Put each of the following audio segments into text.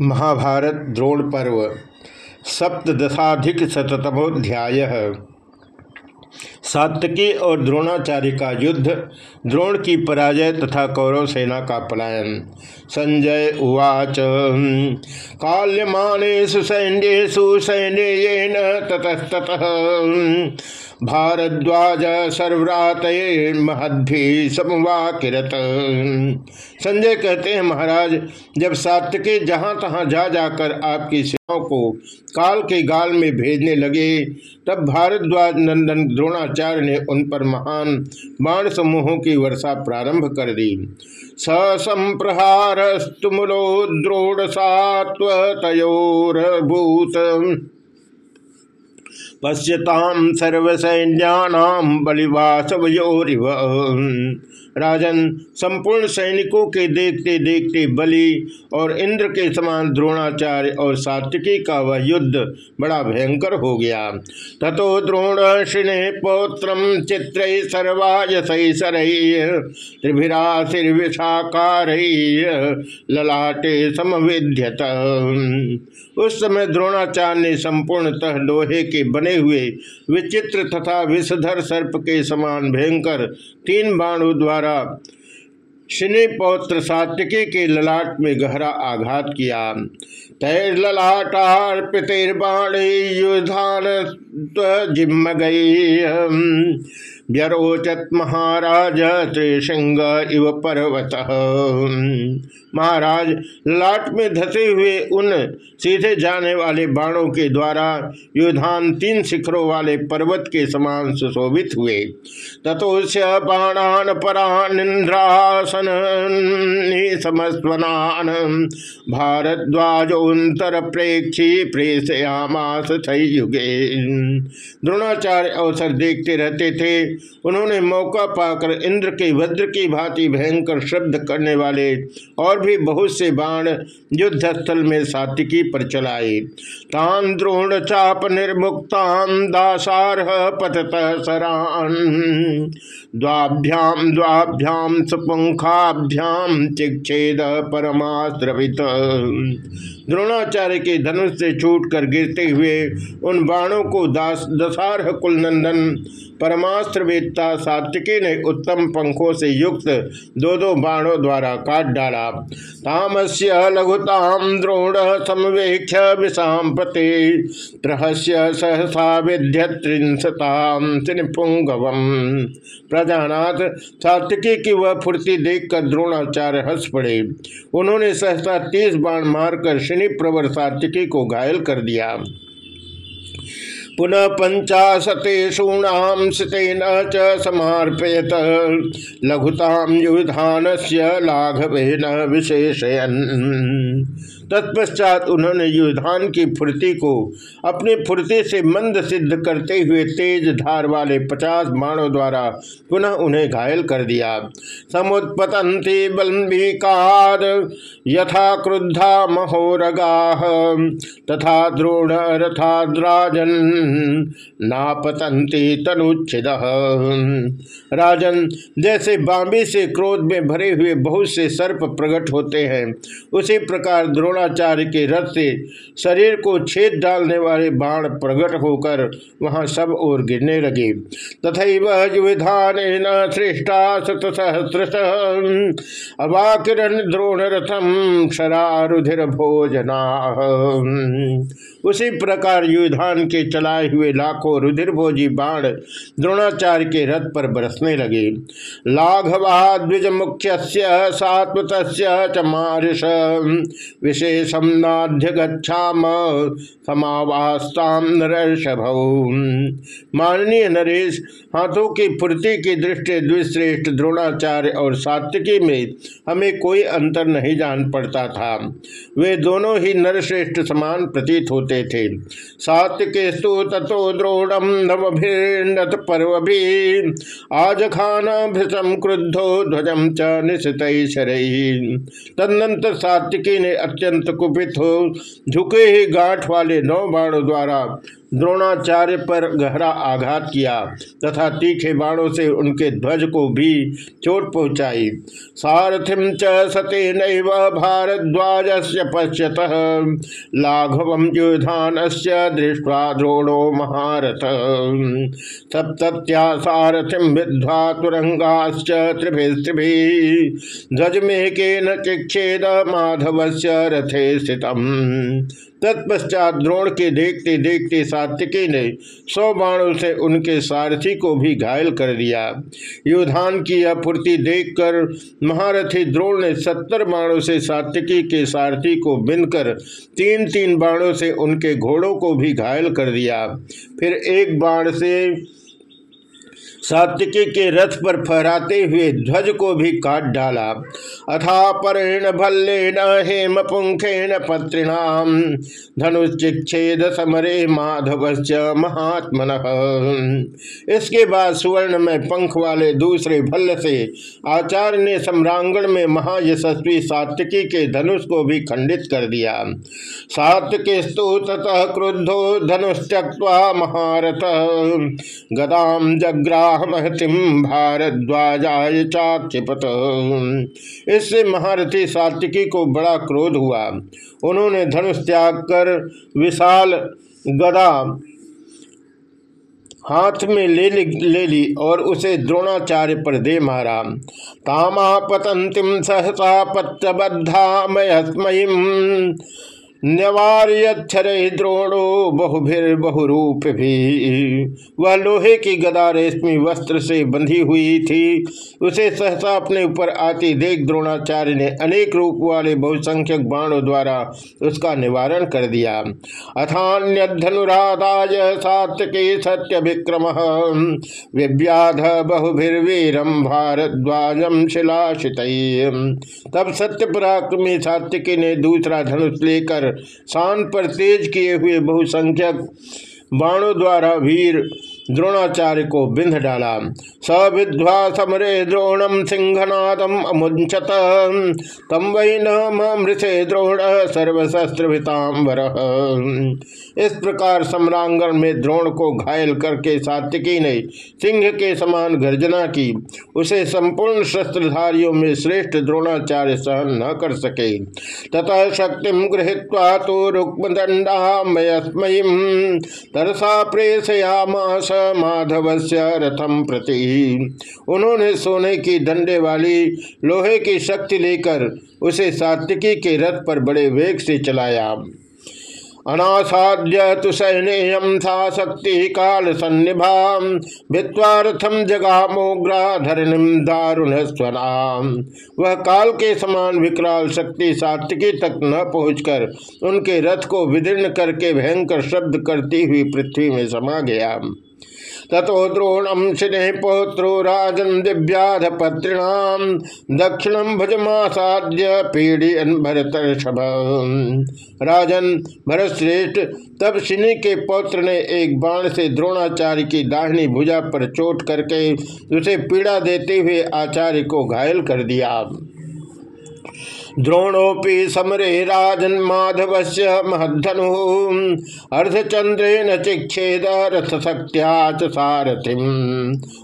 महाभारत द्रोण पर्व सप्तशाधिक शतमोध्याय सातकी और द्रोणाचार्य का युद्ध, द्रोण की पराजय तथा कौरव सेना का पलायन। संजय उवाच, काल्यमानेषु सैन्येषु सैन्य ततस्ततः भारद्वाज सर्वरात महद्भि समवाकिरत। संजय कहते हैं, महाराज, जब सात्यके जहाँ तहाँ जा जाकर आपकी सेवाओं को काल के गाल में भेजने लगे, तब भारद्वाज नंदन द्रोणाचार्य ने उन पर महान बाण समूहों की वर्षा प्रारंभ कर दी। ससंप्रहारस्तुमुलो द्रोण सात्वतोरभूत पश्यताम सर्वसैन्यानाम बलिवासवयोरिव। राजन, संपूर्ण सैनिकों के देखते देखते बलि और इंद्र के समान द्रोणाचार्य और सात्विकी का वह युद्ध बड़ा भयंकर हो गया। ततो द्रोण श्रृणे पौत्र चित्र सर्वायसर त्रिभिराशिर्विषाकार ललाटे समविध्यत उस समय द्रोणाचार्य ने संपूर्णतः लोहे के बने हुए विचित्र तथा विषधर सर्प के समान भयंकर तीन बाणों द्वारा शनि पौत्र सात्विकी के ललाट में गहरा आघात किया। तैर्ललाटार्पितिर्बाण युधान जिम्म गई व्यरोचत महाराज त्रिशंग इव पर्वत। महाराज, लाट में धसे हुए उन सीधे जाने वाले बाणों के द्वारा युधान तीन शिखरों वाले पर्वत के समान सुशोभित हुए। तथोस्य बाणान परान इंद्रासन समस्वनान भारद्वाजोत्तर प्रेक्षी प्रेषयामास युगे। द्रोणाचार्य अवसर देखते रहते थे उन्होंने मौका पाकर इंद्र के वज्र की भांति भयंकर शब्द करने वाले और भी बहुत से बाण युद्ध स्थल में सात्विकी पर चलाए। तान द्रोण चाप निर्मुक्तान दासारह पतत सरान। द्वाभ्याम द्वाभ्याम सुपुंखाभ्याम चिक्षेद परमाश्रवित। द्रोणाचार्य के धनुष से छूट कर गिरते हुए उन बाणों को दास, दशारह कुलनंदन परमास्त्र वेत्ता सात्विकी ने उत्तम पंखों से युक्त दो दो बाणों द्वारा काट डाला। तामस्य लघुताम द्रोण समवेक्ष विषाम पते प्रहस्य सहसा विद्य त्रिंशताम प्रजानाथ, सात्विकी की वह फुर्ती देखकर द्रोणाचार्य हंस पड़े। उन्होंने सहसा तीस बाण मारकर शनि प्रवर सात्विकी को घायल कर दिया। पुनः च समर्पयत। लघुताम युधान से लाघवेन विशेषयन। तत्पश्चात उन्होंने युधान की फुर्ती को अपनी फुर्ती से मंद सिद्ध करते हुए तेज धार वाले पचास बाणों द्वारा पुनः उन्हें घायल कर दिया। समुत्पतंती बल्बिकाद यथा क्रुद्धा महोरगा तथा द्रोण रथाद्राजन नापतंती तनुच्छिद। राजन, जैसे बांबी से क्रोध में भरे हुए बहुत से सर्प प्रकट होते हैं, उसी प्रकार द्रोण द्रोणाचार्य के रथ से शरीर को छेद डालने वाले बाण प्रकट होकर वहाँ सब ओर गिरने लगे। तथा विधान श्रेष्ठा शत सहस्र अबाकिरण द्रोण रथम शरारुधिर भोजना उसी प्रकार युधान के चलाए हुए लाखों रुधिर भोजी बाण द्रोणाचार्य के रथ पर बरसने लगे। लाघवा द्विज मुख्य सात्वत चमारिष विशेषम नाध्य गच्छाम समावास्ताम माननीय नरेश, हाथों की फुर्ती की दृष्टि द्विश्रेष्ठ द्रोणाचार्य और सात्विकी में हमें कोई अंतर नहीं जान पड़ता था। वे दोनों ही नरश्रेष्ठ समान प्रतीत होते होते थे सात्विकेस्तु तथो द्रोणम नवभिर्नत पर्व भी आज खाना भृतम क्रुद्धो ध्वजम च निशित तदनंतर सात्विकी ने अत्यंत कुपित हो। झुके ही गांठ वाले नौ बाणों द्वारा द्रोणाचार्य पर गहरा आघात किया तथा तीखे बाणों से उनके ध्वज को भी चोट पहुंचाई। सारथिम च सते नैव भारद्वाज से पश्यत, लाघव युधान से दृष्टवा द्रोणो महारथ। सप्त्या सारथिम विद्वा तुरंगाश्च त्रिभिस्त्रिभि ध्वज में के न चिक्षेद रथे स्थित तत्पश्चात द्रोण के देखते देखते सात्विकी ने सौ बाणों से उनके सारथी को भी घायल कर दिया। युधान की आपूर्ति देखकर महारथी द्रोण ने सत्तर बाणों से सात्विकी के सारथी को बिंदकर तीन तीन बाणों से उनके घोड़ों को भी घायल कर दिया। फिर एक बाण से सात्विकी के रथ पर फहराते हुए ध्वज को भी काट डाला। अथा परेण भल्लेन हेम पुंखेन पत्रिणाम। धनुषिक्षेद समरे माधवश्च महात्मन। इसके बाद सुवर्ण में पंख वाले दूसरे भल्ल से आचार्य ने सम्रांगण में महायशस्वी सात्विकी के धनुष को भी खंडित कर दिया। सात्विकी स्तु ततः क्रुद्धो धनुष महारथ। गदाम जग्राह महतिम भारद्वाजाय चाक्षिपत। इससे महारथी सात्विकी को बड़ा क्रोध हुआ। उन्होंने धनुष त्याग कर विशाल गदा हाथ में ले ली, ले ली और उसे द्रोणाचार्य पर दे मारा। तामा पतंतिम सहसा पत्रबद्धा मयस्मयीम न्यवार्यक्षरे द्रोणो, बहुभिर, बहुरूप भी। वह लोहे की गदा रेशमी वस्त्र से बंधी हुई थी। उसे सहसा अपने ऊपर आती देख द्रोणाचार्य ने अनेक रूप वाले बहुसंख्यक बाणों द्वारा उसका निवारण कर दिया। अथान्य धनुराधाय सात्विके सत्य विक्रम विव्याध बहुभिर्वीरम भारद्वाजम शिलाशित। तब सत्य पराक्रमी सात्विकी ने दूसरा धनुष लेकर शान पर तेज किए हुए बहुसंख्यक बाणों द्वारा वीर द्रोणाचार्य को बिंध डाला। स विध्वा समरे द्रोणम सिंहनादम अमुंचत तम वही नृषे द्रोण सर्वशस्त्र इस प्रकार सम्रांगण में द्रोण को घायल करके सात्विकी ने सिंह के समान गर्जना की। उसे संपूर्ण शस्त्रधारियों में श्रेष्ठ द्रोणाचार्य सहन न कर सके। तथा शक्ति गृहीत्वा तो रुक्मदंडामयस्मयी तरसा प्रेषयामास माधव से रथम प्रति। उन्होंने सोने की डंडे वाली, लोहे की शक्ति लेकर उसे सात्विकी के रथ पर बड़े वेग से चलाया। अनासाद्य तु सैनेयम सा शक्ति काल सन्निभा। भित्वार्थम जगामोग्रा धरणिम दारुण स्वनाम वह काल के समान विकराल शक्ति सात्विकी तक न पहुंचकर उनके रथ को विदीर्ण करके भयंकर शब्द करती हुई पृथ्वी में समा गया। ततो द्रोणम शिने पौत्रो राजन दिव्याध पत्रिणाम दक्षिणम भजमासाद्य पीड़ियन भरत राजन भरत श्रेष्ठ तब शिनी के पौत्र ने एक बाण से द्रोणाचार्य की दाहिनी भुजा पर चोट करके उसे पीड़ा देते हुए आचार्य को घायल कर दिया। द्रोणोपि समरे राजन माधव से महधनु अर्धचंद्रेण चिक्षेद रथ शक्त्याच सारथिम।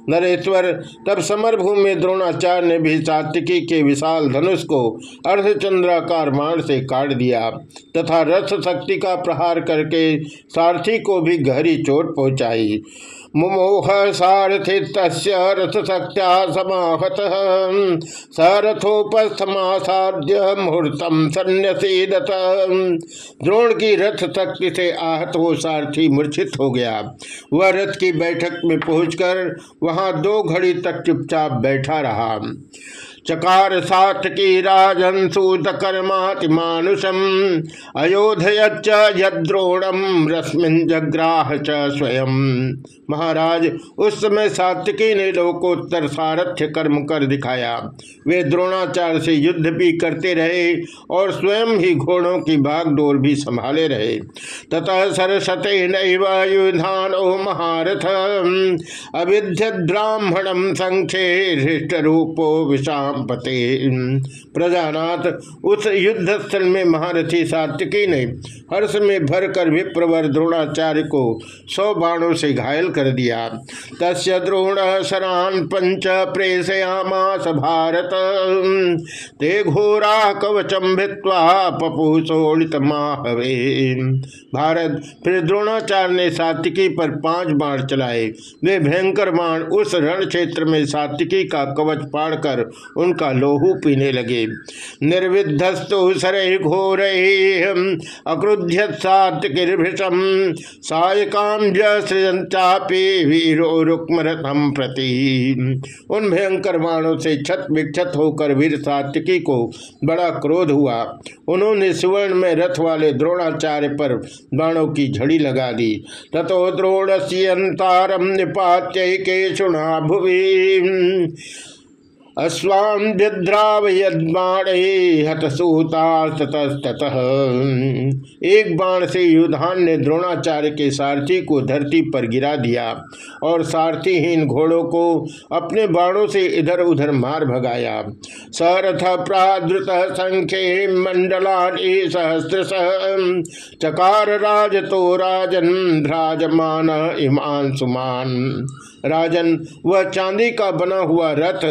नरेश्वर, तब समर भूमि में द्रोणाचार्य ने भी सात्विकी के विशाल धनुष को अर्धचंद्राकार बाण से काट दिया तथा रथ शक्ति का प्रहार करके सारथी को भी गहरी चोट पहुंचाई। मुमोह सारथि रथ शक्त्या समाहत। सरथोपस्थमासाद्य मुहूर्तम सन्यासीदत द्रोण की रथ शक्ति से आहत हो सारथी मूर्छित हो गया। वह रथ की बैठक में पहुंचकर वहाँ दो घड़ी तक चुपचाप बैठा रहा। चकार साथ की राजन सूत कर्माति मानुषम अयोध्य यद्रोणम, रश्मिन जग्राह च स्वयं महाराज, उस समय सात्विकी ने लोकोत्तर सारथ्य कर्म कर दिखाया। वे द्रोणाचार्य से युद्ध भी करते रहे और स्वयं ही घोड़ों की भागडोर भी संभाले रहे। तथा सरसते नुधान ओ महारथ अविध्य ब्राह्मणम संख्ये हृष्ट रूपो विषाम। पते प्रजानाथ, उस युद्ध स्थल में महारथी सात्विकी ने हर्ष में भर कर विप्रवर द्रोणाचार्य को सौ बाणों से घायल कर दिया। तस् द्रोण शरान पंच प्रेषयामास भारत। ते घोरा कवचम भित्वा पपुसोड़ित माहवे। भारत, फिर द्रोणाचार्य ने सात्विकी पर पाँच बाण चलाए। वे भयंकर बाण उस रण क्षेत्र में सात्विकी का कवच पाड़कर उनका लोहू पीने लगे। निर्विध्वस्तु सर घोर अक्रुध्य सात्विकीर्भृषम सायकाम चापी वीरो रुक्मरथम प्रति। उन भयंकर बाणों से छत विक्षत होकर वीर सात्विकी को बड़ा क्रोध हुआ। उन्होंने सुवर्ण में रथ वाले द्रोणाचार्य पर बाणों की झड़ी लगा दी। तथो द्रोण से अंतारम निपात्य के सुना भुवि अश्वान एक बाण से युधान ने द्रोणाचार्य के सारथी को धरती पर गिरा दिया और सारथीहीन घोड़ों को अपने बाणों से इधर उधर मार भगाया। सरथ प्रादृत संख्य मंडला सहस्त्र चकार राज तो राजन राजमान इमान सुमान राजन, वह चांदी का बना हुआ रथ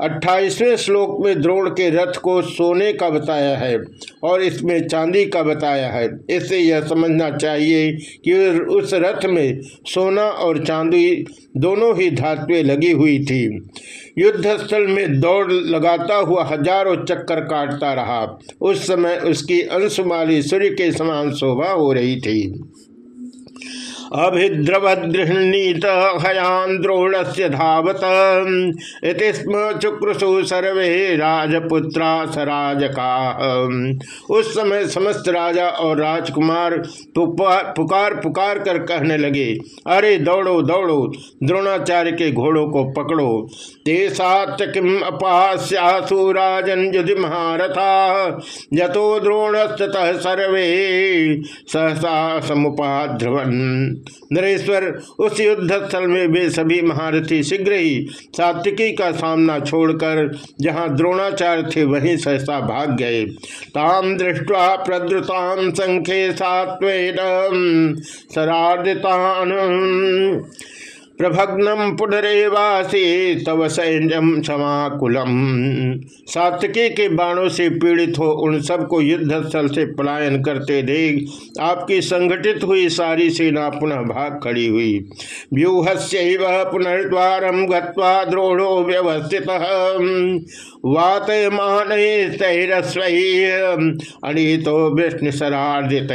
अट्ठाईसवें श्लोक में द्रोण के रथ को सोने का बताया है और इसमें चांदी का बताया है। इससे यह समझना चाहिए कि उस रथ में सोना और चांदी दोनों ही धातुएँ लगी हुई थी। युद्ध स्थल में दौड़ लगाता हुआ हज़ारों चक्कर काटता रहा। उस समय उसकी अंशुमाली सूर्य के समान शोभा हो रही थी। अभिद्रवदृहणीत हयान द्रोण से धावत स्म चुक्रसु सर्वे राजपुत्रा सराजका उस समय समस्त राजा और राजकुमार पुकार पुकार कर कहने लगे, अरे दौड़ो दौड़ो, द्रोणाचार्य के घोड़ों को पकड़ो। तेसात किम अपास्यासु राजन युधि महारथा। यतो द्रोणस्तः सर्वे सहसा समुपाध्रवन। नरेश्वर, उस युद्ध स्थल में वे सभी महारथी शीघ्र ही सात्विकी का सामना छोड़कर जहाँ द्रोणाचार्य थे, वहीं सहसा भाग गए। ताम दृष्टवा प्रद्रुताम संख्य सात्वेन सरार्दितान प्रभग्नम पुनरेवासी, तव सैन्यम समाकुलम सातके के बाणों से पीड़ित हो उन सबको युद्ध स्थल से पलायन करते देख, आपकी संगठित हुई सारी सेना पुनः भाग खड़ी हुई। व्यूह से पुनर्द्वारम गत्वा द्रोणो व्यवस्थित। वात वातमान अणितो विष्णु सरार्दित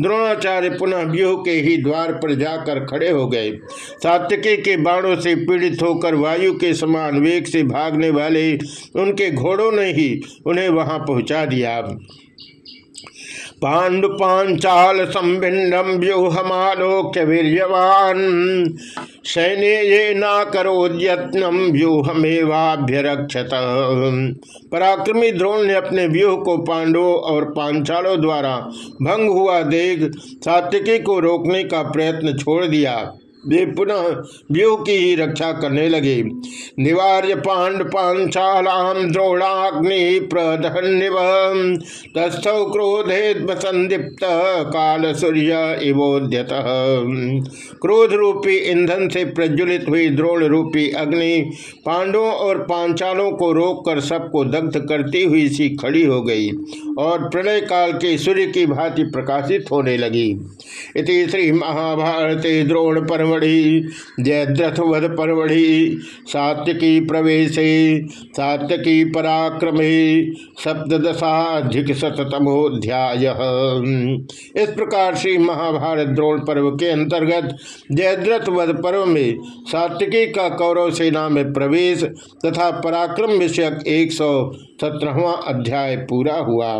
द्रोणाचार्य पुनः व्यूह के ही द्वार पर जाकर खड़े हो गए। सात्यकी के बाणों से पीड़ित होकर वायु के समान वेग से भागने वाले उनके घोड़ों ने ही उन्हें वहाँ पहुँचा दिया। पांडुपांचाल संभिन्नम व्यूहमालोक्य वीर्यवान सैन्य ये ना करोद्यत्नम व्यूहमेवाभ्यरक्षत। पराक्रमी द्रोण ने अपने व्यूह को पांडवों और पांचालों द्वारा भंग हुआ देख सात्विकी को रोकने का प्रयत्न छोड़ दिया। वे पुनः व्यूह की ही रक्षा करने लगे। निवार्य पांड पांचालाम द्रोणाग्नि प्रधन्यव तस्थौ क्रोधे संदीप्त काल सूर्य इवोद्यत। क्रोध रूपी ईंधन से प्रज्वलित हुई द्रोण रूपी अग्नि पांडवों और पांचालों को रोककर सबको दग्ध करती हुई सी खड़ी हो गई और प्रलय काल के सूर्य की भांति प्रकाशित होने लगी। इति श्री महाभारते द्रोण पर्व पर्वणि जयद्रथ वध पर्वणि सात्यकी प्रवेशे सात्यकी पराक्रमे सप्तशाधिक शतमोध्याय इस प्रकार श्री महाभारत द्रोण पर्व के अंतर्गत जयद्रथ वध पर्व में सात्यकी का कौरव सेना में प्रवेश तथा पराक्रम विषयक एक सौ सत्रहवा अध्याय पूरा हुआ।